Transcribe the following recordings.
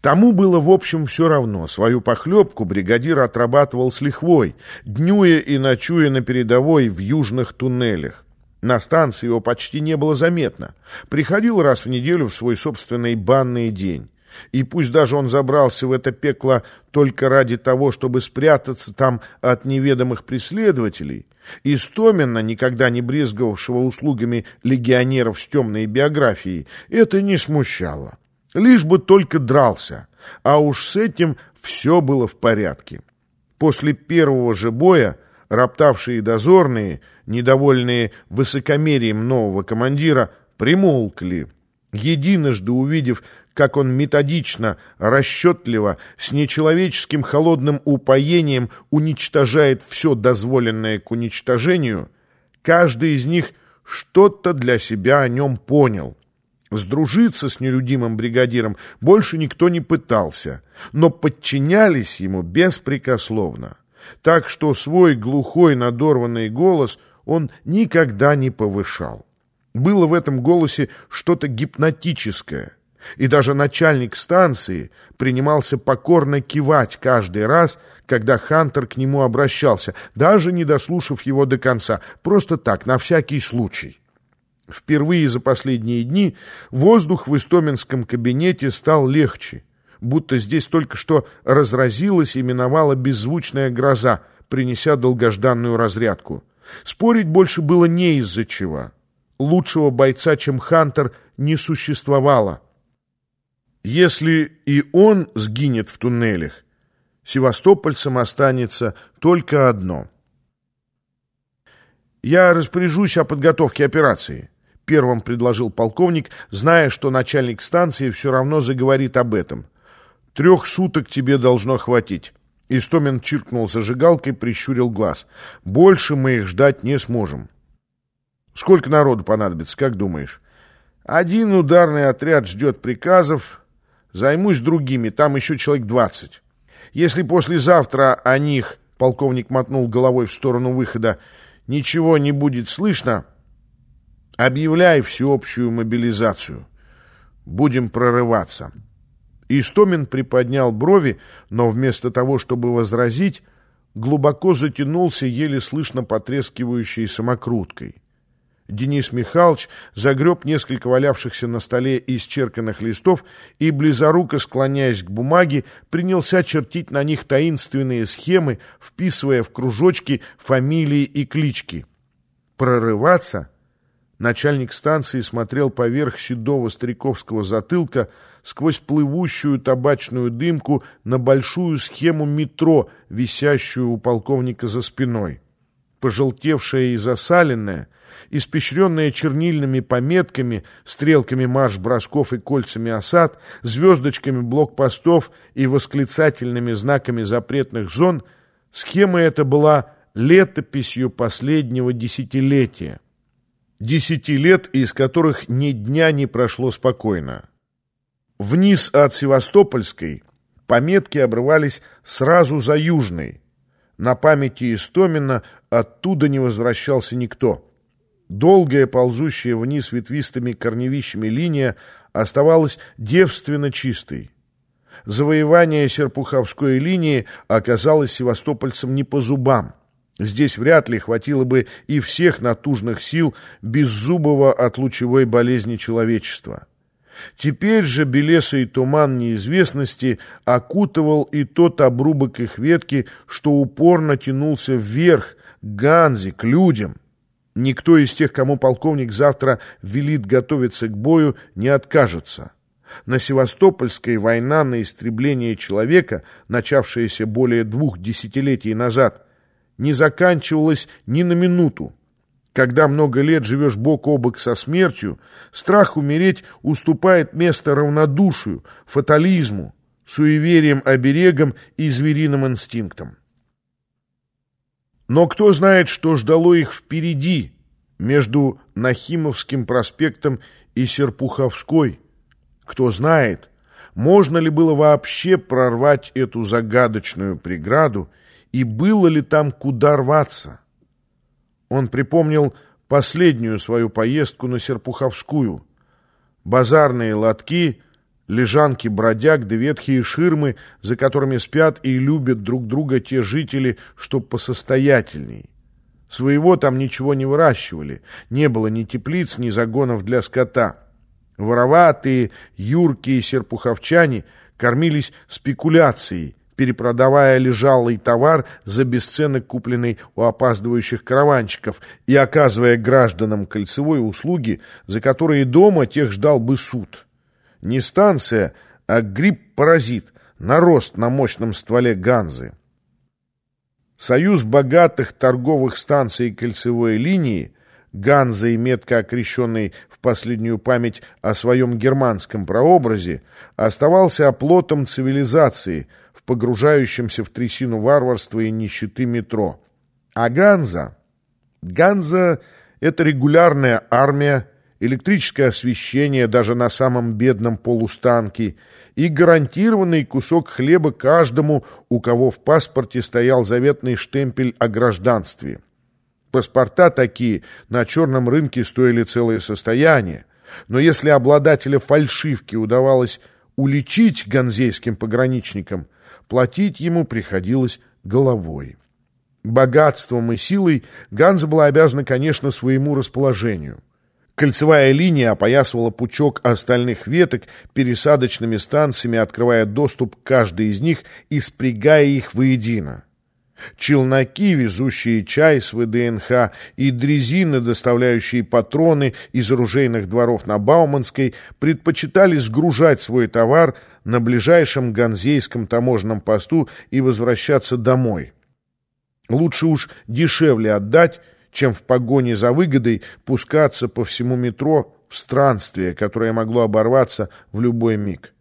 Тому было, в общем, все равно. Свою похлебку бригадир отрабатывал с лихвой, днюя и ночуя на передовой в южных туннелях. На станции его почти не было заметно. Приходил раз в неделю в свой собственный банный день. И пусть даже он забрался в это пекло только ради того, чтобы спрятаться там от неведомых преследователей, Истомина, никогда не брезговавшего услугами легионеров с темной биографией, это не смущало. Лишь бы только дрался, а уж с этим все было в порядке. После первого же боя роптавшие дозорные, недовольные высокомерием нового командира, примолкли. Единожды увидев, как он методично, расчетливо, с нечеловеческим холодным упоением уничтожает все дозволенное к уничтожению, каждый из них что-то для себя о нем понял. Сдружиться с нелюдимым бригадиром больше никто не пытался, но подчинялись ему беспрекословно. Так что свой глухой надорванный голос он никогда не повышал. Было в этом голосе что-то гипнотическое, и даже начальник станции принимался покорно кивать каждый раз, когда Хантер к нему обращался, даже не дослушав его до конца, просто так, на всякий случай. Впервые за последние дни воздух в истоминском кабинете стал легче, будто здесь только что разразилась и миновала беззвучная гроза, принеся долгожданную разрядку. Спорить больше было не из-за чего. Лучшего бойца, чем Хантер, не существовало. Если и он сгинет в туннелях, севастопольцам останется только одно. «Я распоряжусь о подготовке операции», первым предложил полковник, зная, что начальник станции все равно заговорит об этом. «Трех суток тебе должно хватить». Истомин чиркнул зажигалкой, прищурил глаз. «Больше мы их ждать не сможем». «Сколько народу понадобится, как думаешь?» «Один ударный отряд ждет приказов. Займусь другими, там еще человек двадцать. Если послезавтра о них...» Полковник мотнул головой в сторону выхода. «Ничего не будет слышно...» Объявляй всеобщую мобилизацию. Будем прорываться. Истомин приподнял брови, но вместо того, чтобы возразить, глубоко затянулся еле слышно потрескивающей самокруткой. Денис Михайлович загреб несколько валявшихся на столе исчерканных листов и, близоруко склоняясь к бумаге, принялся чертить на них таинственные схемы, вписывая в кружочки фамилии и клички. Прорываться — Начальник станции смотрел поверх седого стариковского затылка сквозь плывущую табачную дымку на большую схему метро, висящую у полковника за спиной. Пожелтевшая и засаленная, испещренная чернильными пометками, стрелками марш-бросков и кольцами осад, звездочками блокпостов и восклицательными знаками запретных зон, схема эта была летописью последнего десятилетия десяти лет, из которых ни дня не прошло спокойно. Вниз от Севастопольской пометки обрывались сразу за Южной. На памяти Истомина оттуда не возвращался никто. Долгая, ползущая вниз ветвистыми корневищами линия оставалась девственно чистой. Завоевание Серпуховской линии оказалось севастопольцам не по зубам. Здесь вряд ли хватило бы и всех натужных сил беззубого от лучевой болезни человечества. Теперь же белесый туман неизвестности окутывал и тот обрубок их ветки, что упорно тянулся вверх, к Ганзе, к людям. Никто из тех, кому полковник завтра велит готовиться к бою, не откажется. На Севастопольской война на истребление человека, начавшаяся более двух десятилетий назад – не заканчивалась ни на минуту. Когда много лет живешь бок о бок со смертью, страх умереть уступает место равнодушию, фатализму, суеверием, оберегам и звериным инстинктам. Но кто знает, что ждало их впереди, между Нахимовским проспектом и Серпуховской? Кто знает, можно ли было вообще прорвать эту загадочную преграду и было ли там куда рваться. Он припомнил последнюю свою поездку на Серпуховскую. Базарные лотки, лежанки бродяг да ветхие ширмы, за которыми спят и любят друг друга те жители, что посостоятельней. Своего там ничего не выращивали, не было ни теплиц, ни загонов для скота. Вороватые, юркие серпуховчане кормились спекуляцией, перепродавая лежалый товар за бесценок, купленный у опаздывающих караванщиков, и оказывая гражданам кольцевой услуги, за которые дома тех ждал бы суд. Не станция, а гриб-паразит, нарост на мощном стволе ганзы. Союз богатых торговых станций кольцевой линии Ганзой, метко окрещенный в последнюю память о своем германском прообразе, оставался оплотом цивилизации в погружающемся в трясину варварства и нищеты метро. А Ганза? Ганза — это регулярная армия, электрическое освещение даже на самом бедном полустанке и гарантированный кусок хлеба каждому, у кого в паспорте стоял заветный штемпель о гражданстве. Паспорта такие на черном рынке стоили целое состояние. Но если обладателя фальшивки удавалось уличить ганзейским пограничникам, платить ему приходилось головой. Богатством и силой Ганза была обязана, конечно, своему расположению. Кольцевая линия опоясывала пучок остальных веток пересадочными станциями, открывая доступ к каждой из них и спрягая их воедино. Челноки, везущие чай с ВДНХ, и дрезины, доставляющие патроны из оружейных дворов на Бауманской, предпочитали сгружать свой товар на ближайшем ганзейском таможенном посту и возвращаться домой. Лучше уж дешевле отдать, чем в погоне за выгодой пускаться по всему метро в странствие, которое могло оборваться в любой миг.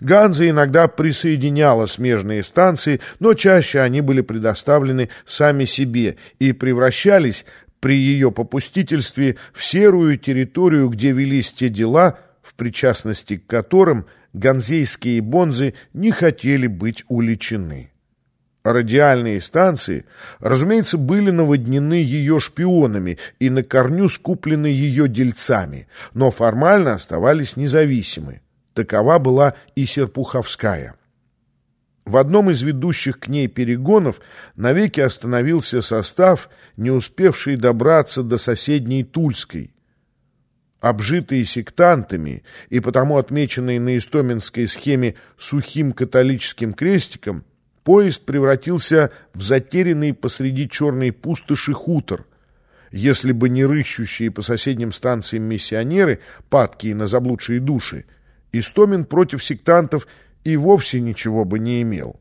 Ганза иногда присоединяла смежные станции, но чаще они были предоставлены сами себе и превращались при ее попустительстве в серую территорию, где велись те дела, в причастности к которым ганзейские бонзы не хотели быть уличены. Радиальные станции, разумеется, были наводнены ее шпионами и на корню скуплены ее дельцами, но формально оставались независимы. Такова была и Серпуховская. В одном из ведущих к ней перегонов навеки остановился состав, не успевший добраться до соседней Тульской. Обжитые сектантами и потому отмеченные на истоминской схеме сухим католическим крестиком, поезд превратился в затерянный посреди черной пустоши хутор. Если бы не рыщущие по соседним станциям миссионеры, падкие на заблудшие души, Истомин против сектантов и вовсе ничего бы не имел.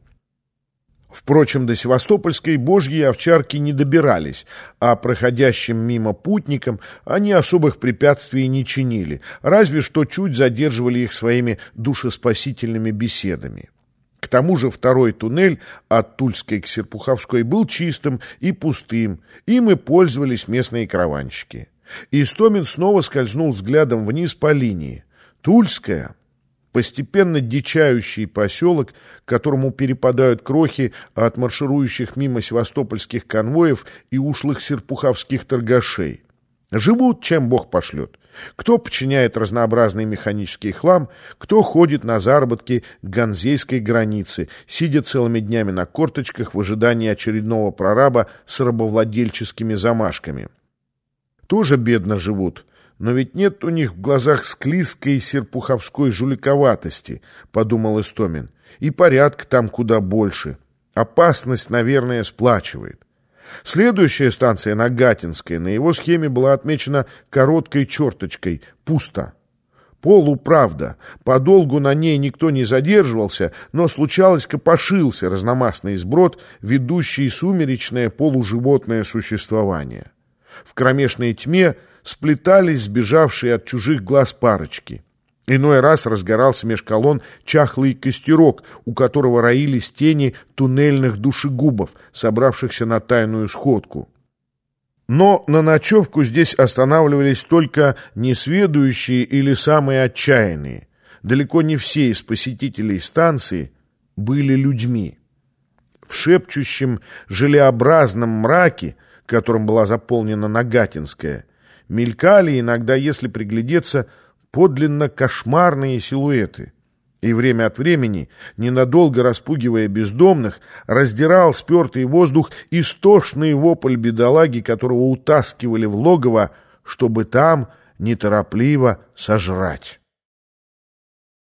Впрочем, до Севастопольской божьи овчарки не добирались, а проходящим мимо путникам они особых препятствий не чинили, разве что чуть задерживали их своими душеспасительными беседами. К тому же второй туннель от Тульской к Серпуховской был чистым и пустым, им и пользовались местные караванщики. Истомин снова скользнул взглядом вниз по линии. Тульская постепенно дичающий поселок, которому перепадают крохи от марширующих мимо севастопольских конвоев и ушлых серпуховских торгашей. Живут, чем Бог пошлет. Кто подчиняет разнообразный механический хлам, кто ходит на заработки к ганзейской границе, сидя целыми днями на корточках в ожидании очередного прораба с рабовладельческими замашками. Тоже бедно живут, но ведь нет у них в глазах склизкой серпуховской жуликоватости, подумал Истомин. И порядка там куда больше. Опасность, наверное, сплачивает. Следующая станция, Нагатинская, на его схеме была отмечена короткой черточкой «Пусто». Полуправда. Подолгу на ней никто не задерживался, но случалось копошился разномастный сброд, ведущий сумеречное полуживотное существование. В кромешной тьме сплетались сбежавшие от чужих глаз парочки. Иной раз разгорался меж колонн чахлый костерок, у которого роились тени туннельных душегубов, собравшихся на тайную сходку. Но на ночевку здесь останавливались только несведущие или самые отчаянные. Далеко не все из посетителей станции были людьми. В шепчущем желеобразном мраке, которым была заполнена Нагатинская, Мелькали иногда, если приглядеться, подлинно кошмарные силуэты. и время от времени, ненадолго распугивая бездомных, раздирал спертый воздух истошный вопль бедолаги, которого утаскивали в логово, чтобы там неторопливо сожрать.